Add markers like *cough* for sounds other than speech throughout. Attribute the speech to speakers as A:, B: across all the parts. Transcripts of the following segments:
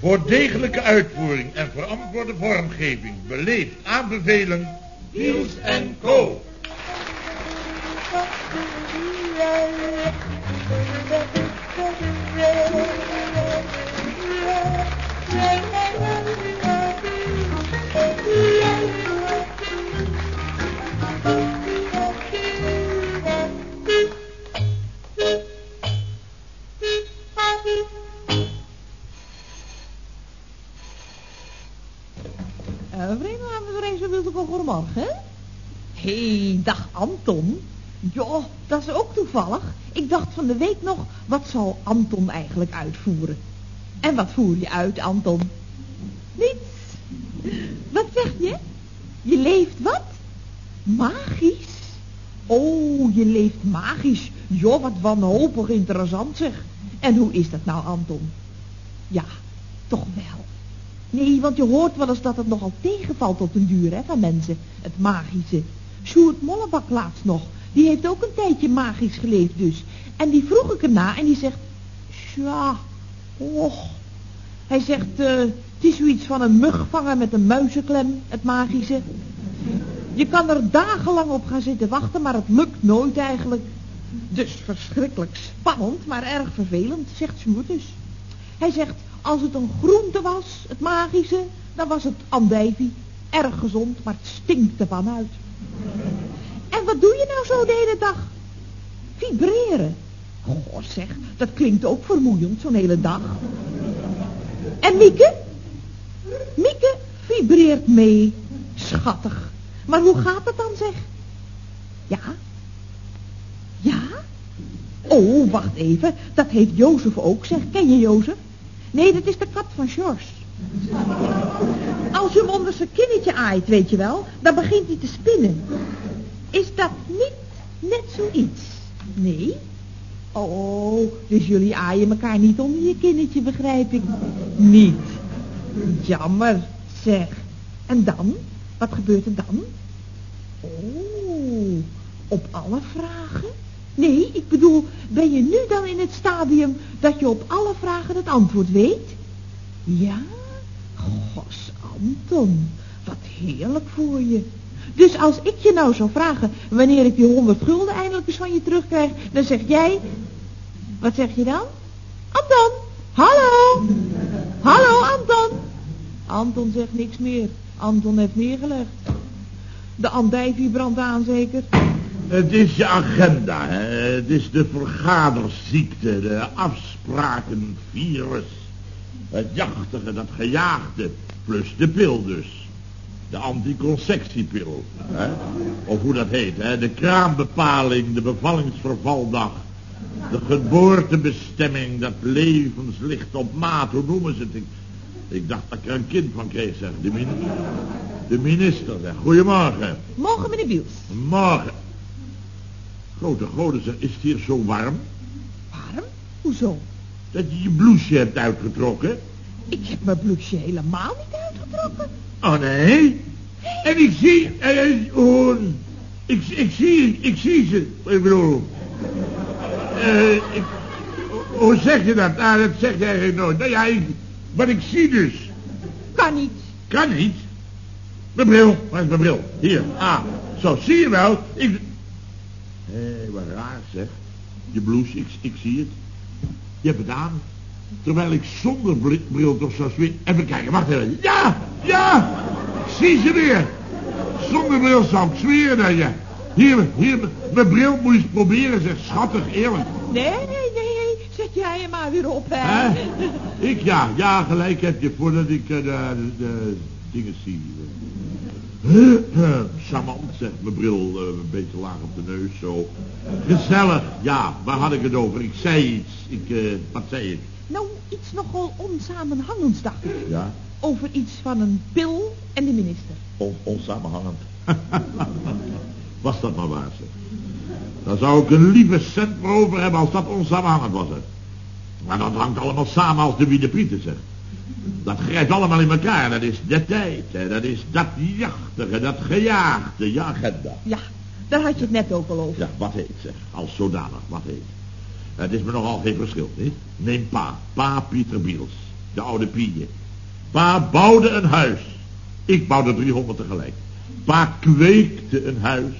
A: Voor degelijke uitvoering en verantwoorde vormgeving beleefd aanbevelen...
B: Niels en Co.
C: Vreemdelingenvereniging wilde goedemorgen, hè? Hé, hey, dag Anton. Ja, dat is ook toevallig. Ik dacht van de week nog, wat zal Anton eigenlijk uitvoeren? En wat voer je uit, Anton? Niets. Wat zeg je? Je leeft wat? Magisch? Oh, je leeft magisch. Jo, wat wanhopig interessant zeg. En hoe is dat nou, Anton? Ja, toch wel. Nee, want je hoort wel eens dat het nogal tegenvalt op den duur, hè, van mensen. Het magische. Sjoerd Mollebak laatst nog. Die heeft ook een tijdje magisch geleefd dus. En die vroeg ik hem na en die zegt... Tja, och. Hij zegt, uh, het is zoiets van een mug vangen met een muizenklem, het magische. Je kan er dagenlang op gaan zitten wachten, maar het lukt nooit eigenlijk. Dus verschrikkelijk spannend, maar erg vervelend, zegt Sjoerd dus. Hij zegt, als het een groente was, het magische, dan was het andijvie. Erg gezond, maar het stinkt ervan uit. En wat doe je nou zo de hele dag? Vibreren. Goh zeg, dat klinkt ook vermoeiend, zo'n hele dag. En Mieke? Mieke vibreert mee. Schattig. Maar hoe gaat het dan, zeg? Ja? Ja? Oh, wacht even. Dat heeft Jozef ook, zeg. Ken je Jozef? Nee, dat is de kat van George. Als je hem onder zijn kinnetje aait, weet je wel, dan begint hij te spinnen. Is dat niet net zoiets? Nee? Oh, dus jullie aaien elkaar niet onder je kinnetje, begrijp ik. Niet. Jammer, zeg. En dan? Wat gebeurt er dan? Oh, op alle vragen? Nee, ik bedoel, ben je nu dan in het stadium dat je op alle vragen het antwoord weet? Ja? Gos, Anton, wat heerlijk voor je. Dus als ik je nou zou vragen wanneer ik die honderd gulden eindelijk eens van je terugkrijg, dan zeg jij... Wat zeg je dan? Anton, hallo! Hallo, Anton! Anton zegt niks meer. Anton heeft neergelegd. De andijvie brandt aan, zeker?
A: Het is je agenda, hè? het is de vergaderziekte, de afsprakenvirus. Het jachtige, dat gejaagde, plus de pil dus. De anticonceptiepil, hè? of hoe dat heet, hè? de kraambepaling, de bevallingsvervaldag. De geboortebestemming, dat levenslicht op maat, hoe noemen ze het? Ik, ik dacht dat ik er een kind van kreeg, zeg. De, min de minister, zeg. Goedemorgen.
C: Morgen, meneer Biels.
A: Morgen. Grote goden, zeg, is het hier zo warm?
C: Warm? Hoezo?
A: Dat je je blouseje hebt uitgetrokken.
C: Ik heb mijn blouseje helemaal niet uitgetrokken.
A: Oh, nee? En ik zie... Eh, oh, ik, ik zie... Ik zie ze. Ik bedoel... Uh, ik, hoe zeg je dat? Ah, dat je eigenlijk nooit. Nou ja, ik, wat ik zie dus.
C: Kan niet.
A: Kan niet? Mijn bril. Waar is mijn bril? Hier. Ah, zo, zie je wel. Ik... Hé, hey, wat raar zeg. Je blouse, ik, ik zie het. Je hebt het aan. Terwijl ik zonder bril toch zou zwingen. Even kijken, wacht even. Ja, ja. Zie ze weer. Zonder bril zou ik zweren dat je... Hier, hier, mijn bril moet je eens proberen, zeg. Schattig, eerlijk.
C: Nee, nee, nee. Zet jij hem maar weer op, hè.
A: hè? Ik, ja. Ja, gelijk heb je voordat ik uh, de, de, dingen zie. *clears throat* Charmant, zegt mijn bril uh, een beetje laag op de neus, zo. Gezellig, ja. Waar had ik het over? Ik zei iets. Ik, uh, wat zei ik?
C: Nou, iets nogal onsamenhangends, dacht ik.
A: Ja?
C: Over iets van een pil en de minister.
A: On onsamenhangend. *laughs* Was dat maar waar, zeg. Dan zou ik een lieve cent voor over hebben als dat onsamenhangend was, hè. Maar dat hangt allemaal samen als de wie de prieten, zeg. Dat grijpt allemaal in elkaar. Dat is de tijd. Hè. Dat is dat jachtige, dat gejaagde, je agenda.
C: Ja, daar had je het net ook al over.
A: Ja, wat heet zeg. Als zodanig, wat heet. Het is me nogal geen verschil, niet? Neem pa. Pa Pieter Biels. De oude Pietje. Pa bouwde een huis. Ik bouwde 300 tegelijk. Pa kweekte een huis.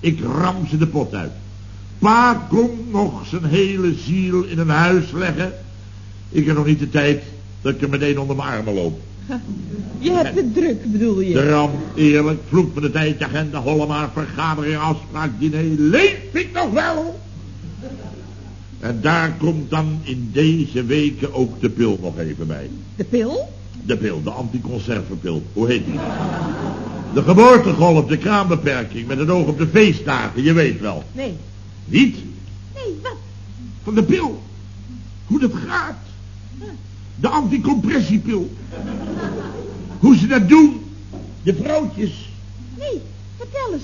A: Ik ram ze de pot uit. Pa kon nog zijn hele ziel in een huis leggen. Ik heb nog niet de tijd dat ik er meteen onder mijn armen loop. *laughs*
C: Je hebt het druk, bedoel je?
A: De ram, eerlijk, vloek van de tijd, agenda, hollemaal, vergadering, afspraak, diner. Leef ik nog wel? En daar komt dan in deze weken ook de pil nog even bij.
C: De pil?
A: De pil, de anticonservenpil. Hoe heet die? De geboortegolf, de kraambeperking, met het oog op de feestdagen, je weet wel.
C: Nee.
A: Niet?
C: Nee, wat?
A: Van de pil. Hoe dat gaat. De anticompressiepil. Hoe ze dat doen. De vrouwtjes,
C: Nee, vertel eens.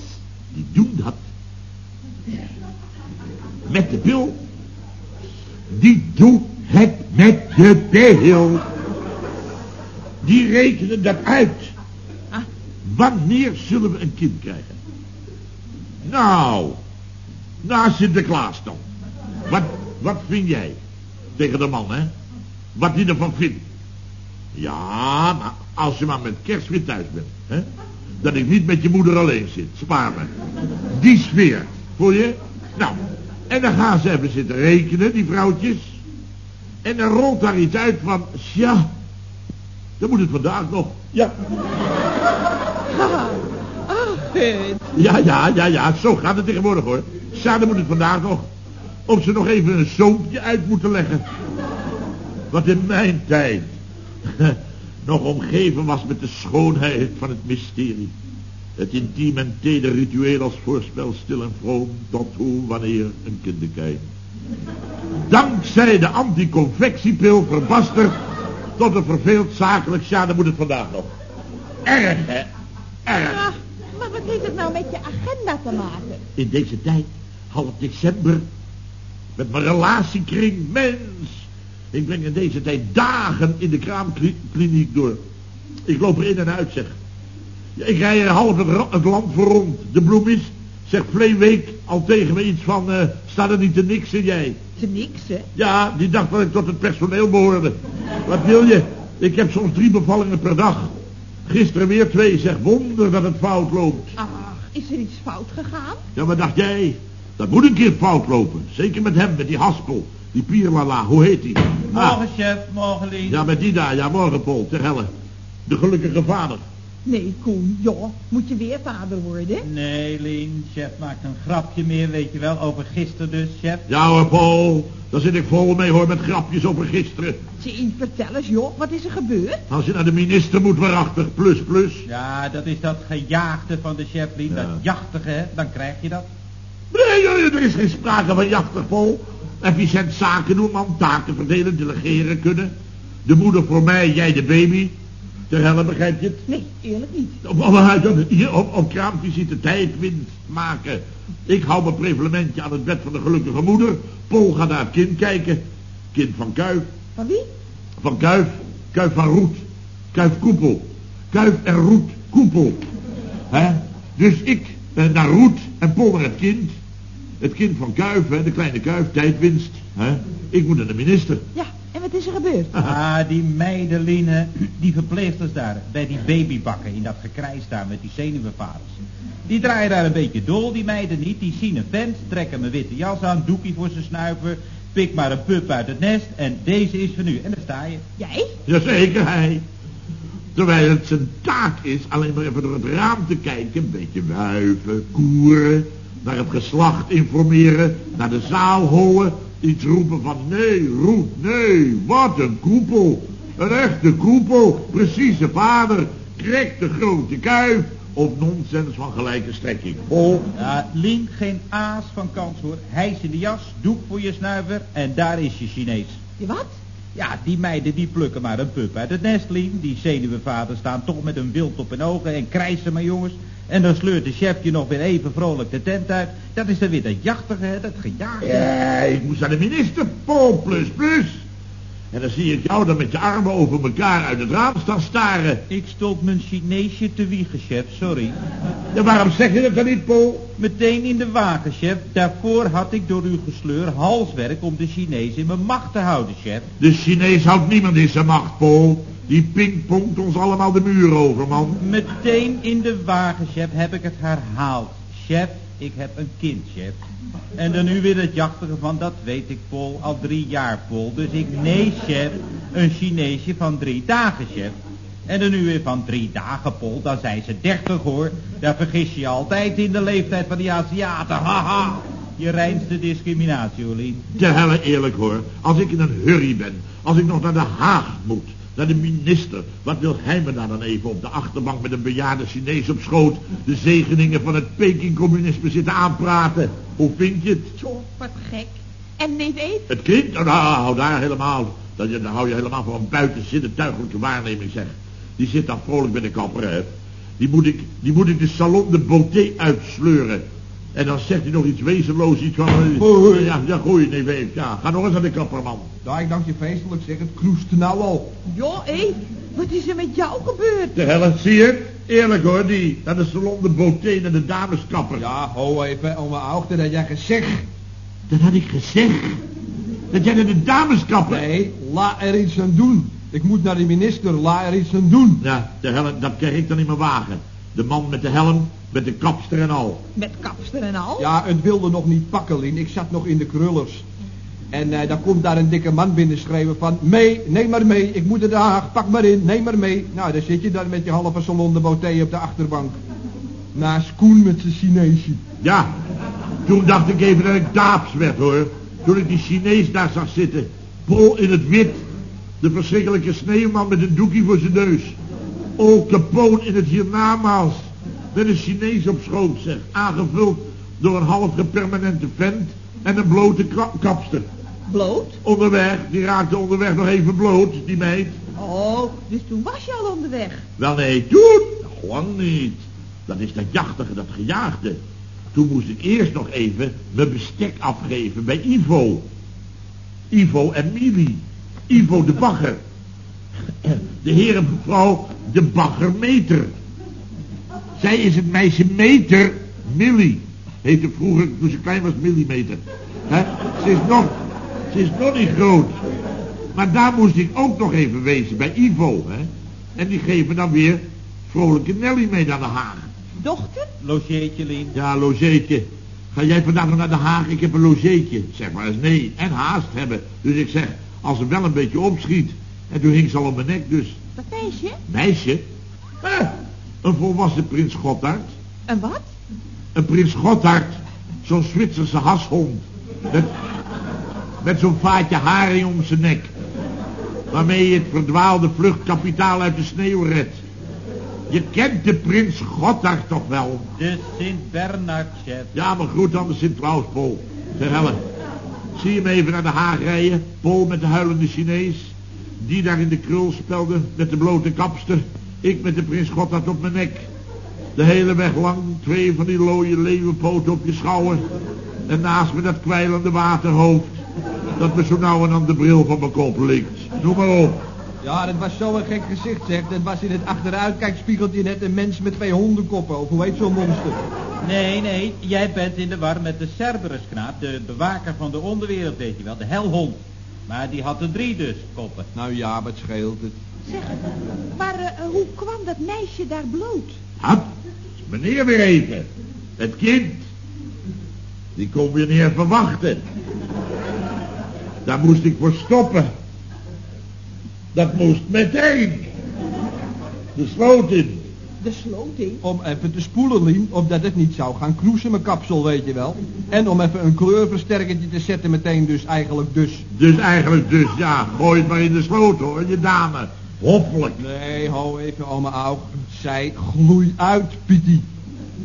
A: die doen dat. Met de pil. Die doen het met de pil. Die rekenen dat uit.
C: Ah.
A: Wanneer zullen we een kind krijgen? Nou, na Sinterklaas dan. Wat, wat vind jij? Tegen de man, hè? Wat hij ervan vindt. Ja, maar als je maar met kerst weer thuis bent, hè? Dat ik niet met je moeder alleen zit. Spaar me. Die sfeer, voel je? Nou, en dan gaan ze even zitten rekenen, die vrouwtjes. En dan rolt daar iets uit van, ja, dan moet het vandaag nog. Ja,
C: het.
A: ja, ja, ja, ja, zo gaat het tegenwoordig hoor. Ja, dan moet het vandaag nog. Of ze nog even een zoompje uit moeten leggen. Wat in mijn tijd *laughs* nog omgeven was met de schoonheid van het mysterie. Het intiem en teder ritueel als voorspel stil en vroom tot hoe, wanneer een kinderkijn. Dankzij de anticonfectiepil verbasterd tot een verveeld zakelijk, ja, dan moet het vandaag nog. Erg, hè? Erg.
C: Maar wat heeft het nou met je agenda te maken?
A: In deze tijd, half december, met mijn relatiekring, mens. Ik breng in deze tijd dagen in de kraamkliniek door. Ik loop er in en uit, zeg. Ik rij er half het, land voor rond. De bloemist zegt Vleeweek al tegen me iets van, eh staat er niet te niks in jij?
C: Niks, hè?
A: Ja, die dacht dat ik tot het personeel behoorde. Wat wil je? Ik heb soms drie bevallingen per dag. Gisteren weer twee, zeg wonder dat het fout loopt.
C: Ach, is er iets fout gegaan?
A: Ja, wat dacht jij? Dat moet een keer fout lopen. Zeker met hem, met die haspel. Die pierlala, hoe heet die? Ah,
B: Morgen, chef. Morgen, Lien.
A: ja, met die daar. Ja, morgen, Paul, ter helle. De gelukkige vader.
C: Nee, Koen, joh. Moet je weer vader worden?
B: Nee, Lien. Chef maakt een grapje meer, weet je wel. Over gisteren dus, chef.
A: Ja hoor, Paul. Daar zit ik vol mee hoor, met grapjes over gisteren.
C: Zie, vertel eens, joh. Wat is er gebeurd?
A: Als je naar de minister moet waarachtig, plus, plus.
B: Ja, dat is dat gejaagde van de chef, Lien.
A: Ja.
B: Dat jachtige, hè. Dan krijg je dat.
A: Nee, joh, er is geen sprake van jachtig, Paul. Efficiënt zaken doen, man. Taken verdelen, delegeren kunnen. De moeder voor mij, jij de baby. Ter helle, begrijp je het?
C: Nee, eerlijk niet.
A: Op, op, op, hier op, kraamvisite tijdwinst maken. Ik hou mijn prevalementje aan het bed van de gelukkige moeder. Paul gaat naar het kind kijken. Kind van Kuif.
C: Van wie?
A: Van Kuif. Kuif van Roet. Kuif Koepel. Kuif en Roet Koepel. Hè? Dus ik eh, naar Roet en Paul naar het kind. Het kind van Kuif, hè, de kleine Kuif, tijdwinst. Hè? Ik moet naar de minister.
C: Ja, en wat is er gebeurd? *laughs*
B: Ah, die hè, die verpleegsters daar. Bij die babybakken in dat gekrijs daar met die zenuwenvaders. Die draaien daar een beetje dol, die meiden niet. Die zien een vent, trekken mijn witte jas aan, doekie voor zijn snuiver. Pik maar een pup uit het nest en deze is van u. En daar sta je.
C: Jij?
A: Jazeker, hij. Terwijl het zijn taak is alleen maar even door het raam te kijken, een beetje wuiven, koeren, naar het geslacht informeren, naar de zaal hollen, iets roepen van nee, roep, nee, wat een koepel. Een echte koepel, precieze vader, krek de grote kuif, of nonsens van gelijke strekking. Vol.
B: Ja, Lien, geen aas van kans hoor. Hijs in de jas, doek voor je snuiver en daar is je Chinees.
C: Je wat?
B: Ja, die meiden die plukken maar een pup uit het nest, Lien. Die zenuwenvaders staan toch met een wild op hun ogen en krijsen maar jongens. En dan sleurt de chef je nog weer even vrolijk de tent uit. Dat is dan weer dat jachtige, hè, dat gejaagde.
A: Ja, ik moest naar de minister, Paul, plus, plus. En dan zie ik jou dan met je armen over elkaar uit het raam staan staren.
B: Ik stond mijn Chineesje te wiegen, chef, sorry.
A: Ja, waarom zeg je dat dan niet, Paul?
B: Meteen in de wagen, chef. Daarvoor had ik door uw gesleur halswerk om de Chinees in mijn macht te houden, chef.
A: De Chinees houdt niemand in zijn macht, Paul. Die pingpongt ons allemaal de muur over, man.
B: Meteen in de wagen, chef, heb ik het herhaald. Chef, ik heb een kind, chef. En dan nu weer het jachtige van, dat weet ik, Paul, al drie jaar, Paul. Dus ik, nee, chef, een Chineesje van drie dagen, chef. En dan nu weer van drie dagen, Paul, dan zijn ze dertig, hoor. Daar vergis je altijd in de leeftijd van die Aziaten, haha. Je reinste discriminatie, Olien.
A: De helle eerlijk, hoor. Als ik in een hurry ben, als ik nog naar de Haag moet, naar de minister. Wat wil hij me daar dan even op de achterbank met een bejaarde Chinees op schoot... de zegeningen van het Peking-communisme zitten aanpraten? Hoe vind je het?
C: Tjoh, wat gek. En neef Eef?
A: Het kind? Nou, nou, hou daar helemaal... Dat je, dan hou je helemaal voor een buitenzinnetuigelijke waarneming, zeg. Die zit dan vrolijk bij de kapper, hè. Die moet ik, die moet ik de salon de beauté uitsleuren. En dan zegt hij nog iets wezenloos, iets van... eh. Ja, ja, goeie, nee, weet. Ja, ga nog eens aan de kapper, man.
D: Ja, ik dank je feestelijk zeg, het kroeste nou al.
C: Joh, Eef, wat is er met jou gebeurd?
A: De helle, zie je? Eerlijk hoor, die naar de salon de beauté naar de dameskapper.
D: Ja, ho even, oma Augte, dat jij gezegd.
A: Dat had ik gezegd. Dat jij naar de dameskapper...
D: Nee, la er iets aan doen. Ik moet naar de minister, la er iets aan doen.
A: Ja, de helm, dat krijg ik dan in mijn wagen. De man met de helm, met de kapster en al.
C: Met kapster en al?
D: Ja, het wilde nog niet pakken, Lien. Ik zat nog in de krullers. En eh, dan komt daar een dikke man binnenschreeuwen van... Mee, neem maar mee, ik moet naar Den Haag, pak maar in, neem maar mee. Nou, dan zit je dan met je halve salon de beauté op de achterbank. Naast Koen met zijn Chineesje.
A: Ja, toen dacht ik even dat ik daaps werd hoor. Toen ik die Chinees daar zag zitten. Pol in het wit. De verschrikkelijke sneeuwman met een doekje voor zijn neus. Oh, Capone in het hiernamaals. Met een Chinees op schoot zeg. Aangevuld door een half gepermanente vent en een blote ka- kapster.
C: Bloot?
A: Onderweg, die raakte onderweg nog even bloot, die meid.
C: Oh, dus toen was je al onderweg.
A: Wel nee, toen lang niet. Dat is dat jachtige, dat gejaagde. Toen moest ik eerst nog even mijn bestek afgeven bij Ivo. Ivo en Mili. Ivo de bagger. De heer en mevrouw de baggermeter. Zij is het meisje meter, Millie. Heette vroeger, toen ze klein was, millimeter. Hè? Ze is nog, ze is nog niet groot. Maar daar moest ik ook nog even wezen, bij Ivo. Hè? En die geven dan weer vrolijke Nelly mee naar de Haag.
C: Dochter?
B: Logeetje, Lien.
A: Ja, logeetje. Ga jij vandaag nog naar de Haag? Ik heb een logeetje. Zeg maar eens nee. En haast hebben. Dus ik zeg, als het wel een beetje opschiet. En toen hing ze al op mijn nek, dus...
C: Dat meisje?
A: Meisje? Eh, een volwassen prins Goddard.
C: En wat?
A: Een prins Goddard. Zo'n Zwitserse hashond. Met, met zo'n vaatje haring om zijn nek. Waarmee je het verdwaalde vluchtkapitaal uit de sneeuw redt. Je kent de prins Goddard toch wel?
B: De Sint-Bernard, chef.
A: Ja, maar groet dan de Sint-Claus, Paul. Zeg Helen, zie je me even naar de Haag rijden? Paul met de huilende Chinees. Die daar in de krul spelde met de blote kapster. Ik met de prins Goddard op mijn nek. De hele weg lang twee van die looie leeuwenpoten op je schouder. En naast me dat kwijlende waterhoofd. Dat me zo nauw en aan de bril van mijn kop likt. Noem maar op.
D: Ja, dat was zo'n gek gezicht, zeg. Dat was in het achteruitkijkspiegeltje net een mens met twee hondenkoppen. Of hoe heet zo'n monster?
B: Nee, nee, jij bent in de war met de Cerberus-knaap, de bewaker van de onderwereld, weet je wel, de helhond. Maar die had er drie dus, koppen.
D: Nou ja, wat scheelt het?
C: Zeg, maar eh, hoe kwam dat meisje daar bloot?
A: Hap, meneer weer even. Het kind. Die kon weer niet even wachten. Daar moest ik voor stoppen. Dat moest meteen. De sloot in.
C: De sloot in.
D: Om even te spoelen, Lien, opdat het niet zou gaan kroesen, mijn kapsel, weet je wel. En om even een kleurversterkertje te zetten meteen dus eigenlijk dus.
A: Dus eigenlijk dus, ja, gooi het maar in de sloot hoor, je dame. Hoffelijk.
D: Nee, hou even, oma Aug. Zij gloei uit, Pietie.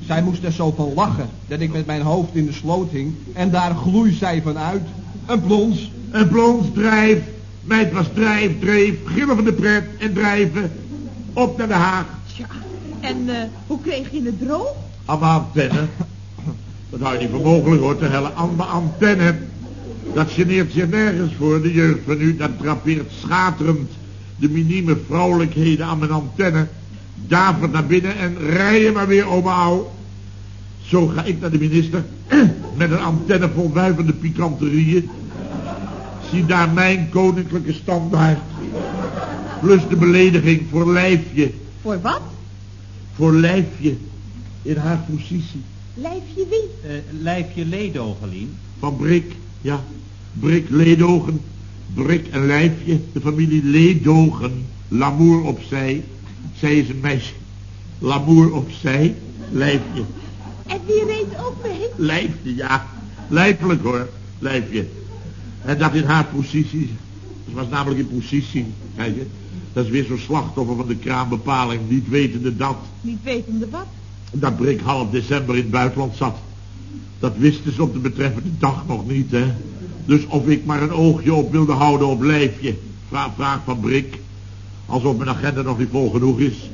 D: Zij moest er zo van lachen, dat ik met mijn hoofd in de sloot hing. En daar gloei zij van uit. Een plons.
A: Een plons, drijf. Meid was drijf, dreef, gillen van de pret en drijven. Op naar de Haag.
C: En eh, hoe kreeg je het droog?
A: Aan mijn antenne. Dat hou je niet voor mogelijk hoor, te hellen. Aan mijn antenne. Dat geneert zich nergens voor, de jeugd van u. Dat drapeert schaterend de minieme vrouwelijkheden aan mijn antenne. Davert naar binnen en rijden maar weer, oma ouw. Zo ga ik naar de minister, *clears throat* met een antenne vol wuivende pikanterieën. Zie daar mijn koninklijke standaard. Plus de belediging voor lijfje.
C: Voor wat?
A: Voor lijfje. In haar positie.
C: Lijfje wie?
B: Eh, lijfje ledogelien.
A: Van Brik, ja. Brik Ledogen. Brik en Lijfje. De familie Ledogen. L'amour opzij. Zij is een meisje. L'amour opzij. Lijfje.
C: En wie reed ook mee?
A: Lijfje, ja. Lijfelijk hoor. Lijfje. En dat in haar positie. Ze was namelijk in positie. Kijk je. Dat is weer zo'n slachtoffer van de kraambepaling. Niet wetende dat.
C: Niet wetende wat?
A: Dat Brik half december in het buitenland zat. Dat wisten ze op de betreffende dag nog niet, hè. Dus of ik maar een oogje op wilde houden op lijfje. Vraag, vraag van Brik. Alsof mijn agenda nog niet vol genoeg is.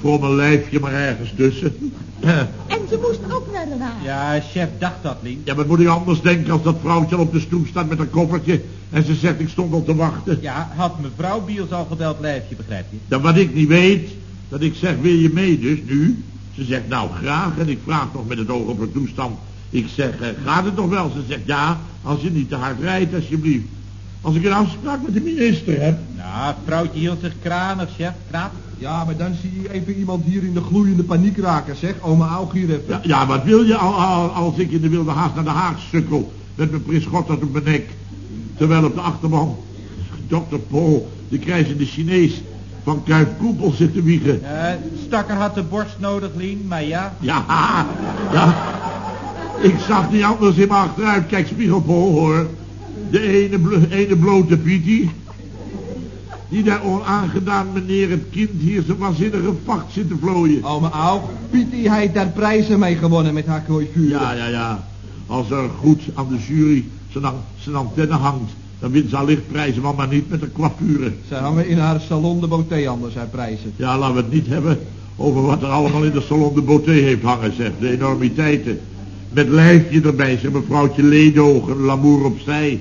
A: Voor mijn lijfje maar ergens tussen. *clears throat*
C: Ze moest ook naar Den Haag.
B: Ja, chef dacht dat, Lien.
A: Ja, wat moet ik anders denken als dat vrouwtje op de stoep staat met een koffertje... en ze zegt ik stond al te wachten.
B: Ja, had mevrouw Biels al gebeld lijfje, begrijp je?
A: Dan wat ik niet weet, dat ik zeg wil je mee dus nu? Ze zegt nou graag en ik vraag nog met het oog op haar toestand. Ik zeg eh, gaat het nog wel? Ze zegt ja, als je niet te hard rijdt alsjeblieft. Als ik een afspraak met de minister heb.
B: Nou, vrouwtje hield zich kranig, chef. Knap.
D: Ja, maar dan zie je even iemand hier in de gloeiende paniek raken, zeg. Oma Aug hier even.
A: Ja, ja, wat wil je al, al- als ik in de wilde haast naar de Haag sukkel met mijn Prins Gotthard op mijn nek. Terwijl op de achterban dokter Paul, de krijzende Chinees, van Kuif Koepel zit te wiegen.
B: Eh, stakker had de borst nodig, Lien, maar ja.
A: Ja, *laughs* ja. Ik zag niet anders in mijn achteruit. Kijk, spiegelpol hoor. De ene, ene blote Pietie. Die daar onaangedaan meneer het kind hier zijn waanzinnige vacht zit te vlooien.
D: Oma Aug, Pietie heeft daar prijzen mee gewonnen met haar kooivuur.
A: Ja, ja, ja. Als er goed aan de jury zijn, an- zijn antenne hangt, dan wint ze allicht prijzen, maar maar niet met de coiffure.
D: Ze hangen in haar salon de beauté anders haar prijzen.
A: Ja, laten we het niet hebben over wat er allemaal in de salon de beauté heeft hangen, zeg. De enormiteiten. Met lijfje erbij, zeg mevrouwtje Ledogen, l'amour opzij.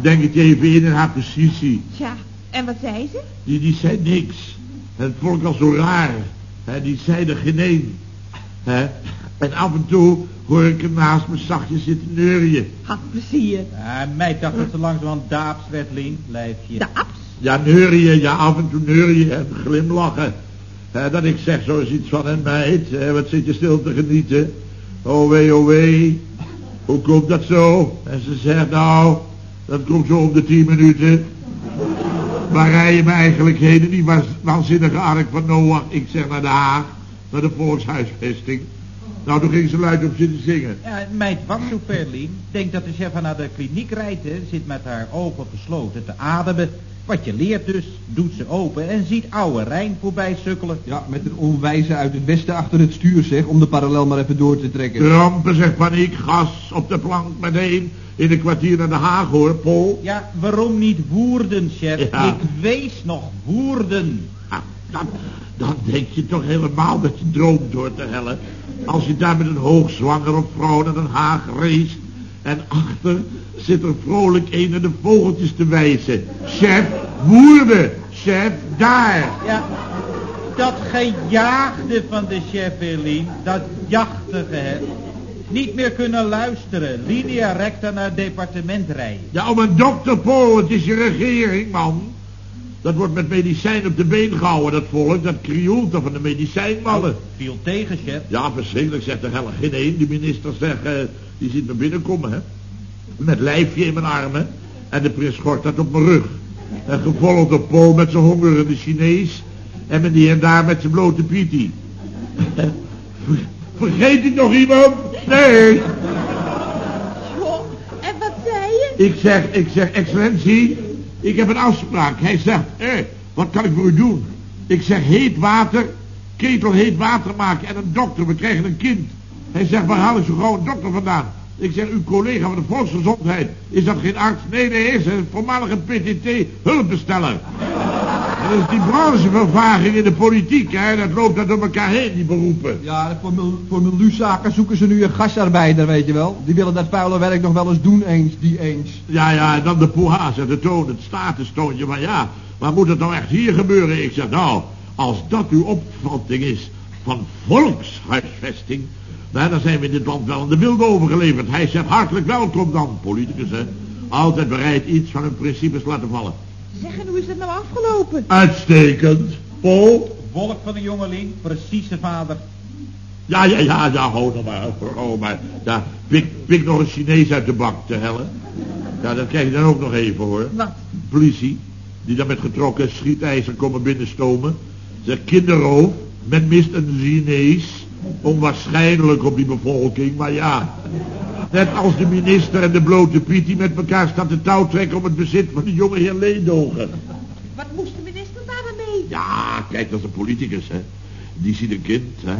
A: Denk het je even in in haar positie.
C: Tja, en wat zei ze?
A: Die, die zei niks. Het vond ik al zo raar. Hè, die zei er geen. Hè? En af en toe hoor ik hem naast me zachtjes zitten neurien.
C: Had plezier.
B: Ja, mij dacht dat ze langzamerhand daaps werd, Lien, lijfje.
C: De aps?
A: Ja, neurien, ja, af en toe neurien en glimlachen. Hè, dat ik zeg zo eens iets van, en meid, hè, wat zit je stil te genieten? Oh wee, oh wee, hoe komt dat zo? En ze zegt, nou, dat komt zo om de tien minuten. Waar rij je me eigenlijk heen die waanzinnige ark van Noach? Ik zeg naar Den Haag, naar de volkshuisvesting. Nou, toen ging ze luid op zitten zingen.
B: Ja, meid was zo. Denk dat de chef naar de kliniek rijdt. Zit met haar ogen gesloten te ademen. Wat je leert dus, doet ze open en ziet oude Rijn voorbij sukkelen.
D: Ja, met een onwijze uit het westen achter het stuur, zeg, om de parallel maar even door te trekken.
A: Rampen, zegt paniek, gas op de plank meteen. In een kwartier naar Den Haag, hoor, Paul.
B: Ja, waarom niet Woerden, chef?
A: Ja.
B: Ik wees nog Woerden.
A: Dan, dan denk je toch helemaal dat je droomt door te hellen. Als je daar met een hoogzwangere vrouw naar Den Haag race. En achter zit er vrolijk een naar de vogeltjes te wijzen. Chef, woerde. Chef, daar.
B: Ja, dat gejaagde van de chef, Lien. Dat jachtige, hè. Niet meer kunnen luisteren. Linea recta naar het departement rijden.
A: Ja, om een dokter, Paul, het is je regering, man. Dat wordt met medicijn op de been gehouden, dat volk. Dat krioelt er van de medicijnmannen.
B: Viel tegen, chef.
A: Ja, verschrikkelijk, zegt er helemaal geen één. De minister zegt, eh, die ziet me binnenkomen, hè. Met lijfje in mijn armen. En de prins Gortat op mijn rug. En gevolgd door Paul met zijn hongerende Chinees. En meneer en daar met zijn blote pietie. Ver- *laughs* Vergeet ik nog iemand? Nee.
C: Joh, en wat zei je?
A: Ik zeg, ik zeg, excellentie, ik heb een afspraak. Hij zegt, eh, wat kan ik voor u doen? Ik zeg, heet water, ketel heet water maken en een dokter, we krijgen een kind. Hij zegt, waar haal ik zo gauw een dokter vandaan? Ik zeg, uw collega van de volksgezondheid, is dat geen arts? Nee, nee, is een voormalige PTT hulpbesteller. Dat is die branchevervaging in de politiek, hè. Dat loopt dat door elkaar heen, die beroepen.
D: Ja, voor, mil, voor milieuzaken zoeken ze nu een gasarbeider, weet je wel. Die willen dat vuile werk nog wel eens doen eens, die eens.
A: Ja, ja, en dan de poeha's en de toon, het statustoontje. Maar ja, maar moet het nou echt hier gebeuren? Ik zeg, nou, als dat uw opvatting is van volkshuisvesting... Nou, dan zijn we in dit land wel aan de wilde overgeleverd. Hij zegt hartelijk welkom dan, politicus, hè. Altijd bereid iets van hun principes laten vallen.
C: Zeg, en hoe is dat nou afgelopen?
A: Uitstekend. Paul?
B: Volk van de jongeling, precies zijn vader.
A: Ja, ja, ja, ja, hou nog maar, hou maar. Ja, pik, pik nog een Chinees uit de bak te hellen. Ja, dat krijg je dan ook nog even, hoor.
C: Wat?
A: Politie, die dan met getrokken schietijzer komen binnenstomen. Zeg, kinderroof, men mist een Chinees. Onwaarschijnlijk op die bevolking, maar ja. Net als de minister en de blote Piet die met elkaar staan te touw trekken om het bezit van de jonge heer Leedogen.
C: Wat moest de minister daar dan mee?
A: Ja, kijk, dat is een politicus, hè. Die ziet een kind, hè.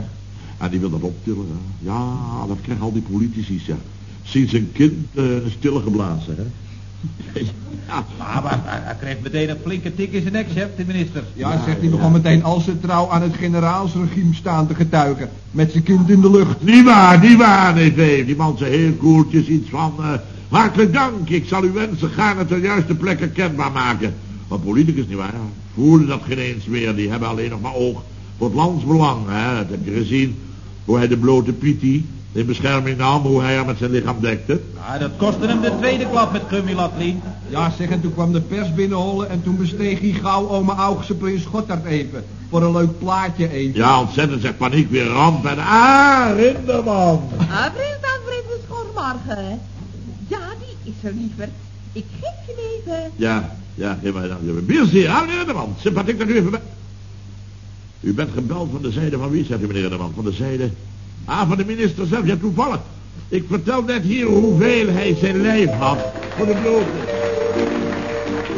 A: En die wil dat optillen, hè. Ja, dat krijgen al die politici, zeg. Ze een kind uh, stilgeblazen, hè. Ja,
B: Maar, hij kreeg meteen een flinke tik in zijn nek, chef, de minister.
D: Ja, zegt hij begon meteen al zijn trouw aan het generaalsregime staan te getuigen. Met zijn kind in de lucht.
A: Niet waar, niet waar, nee, nee. Die man zei heel koeltjes iets van... eh, hartelijk dank, ik zal uw wensen gaarne ter juiste plekke kenbaar maken. Maar politicus, niet waar, voelen dat geen eens meer. Die hebben alleen nog maar oog voor het landsbelang, hè. Dat heb je gezien, hoe hij de blote Pietie in bescherming nam, hoe hij haar met zijn lichaam dekte.
B: Ja, dat kostte hem de tweede klap met gummilatlien.
D: Ja, zeg, en toen kwam de pers binnenhollen en toen besteeg hij gauw oma Augse prins Goddard even. Voor een leuk plaatje even.
A: Ja, ontzettend, zeg paniek, weer ramp en... Ah, Rinderman!
C: Alfred, Alfred, het is goedemorgen. Ja, die is er liever. Ik geef je even.
A: Ja, ja, geef mij dan even. Bierzeer, ah, meneer Rinderman, sympathiek dat u even... bij- U bent gebeld van de zijde van wie, zegt u meneer Rinderman? Van de zijde... Ah, van de minister zelf, ja, toevallig. Ik vertel net hier hoeveel hij zijn lijf had voor de blote.